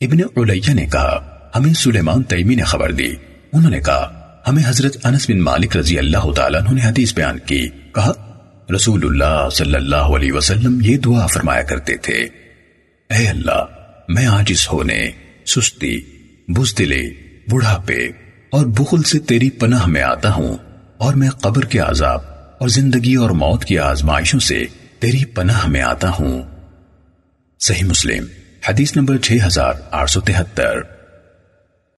ابن علیہ نے کہا، ہمیں سلیمان تیمی نے خبر دی۔ انہوں نے کہا، ہمیں حضرت انس بن مالک رضی اللہ تعالیٰ نے حدیث بیان کی۔ کہا، رسول اللہ صلی اللہ علیہ وسلم یہ دعا فرمایا کرتے تھے۔ اے اللہ، میں عاجز ہونے، سستی بزدلی بڑھاپے اور بخل سے تیری پناہ میں آتا ہوں اور میں قبر کے عذاب اور زندگی اور موت کی آزمائشوں سے تیری پناہ میں آتا ہوں۔ صحیح مسلم۔ حدیث نمبر 6873